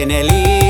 en el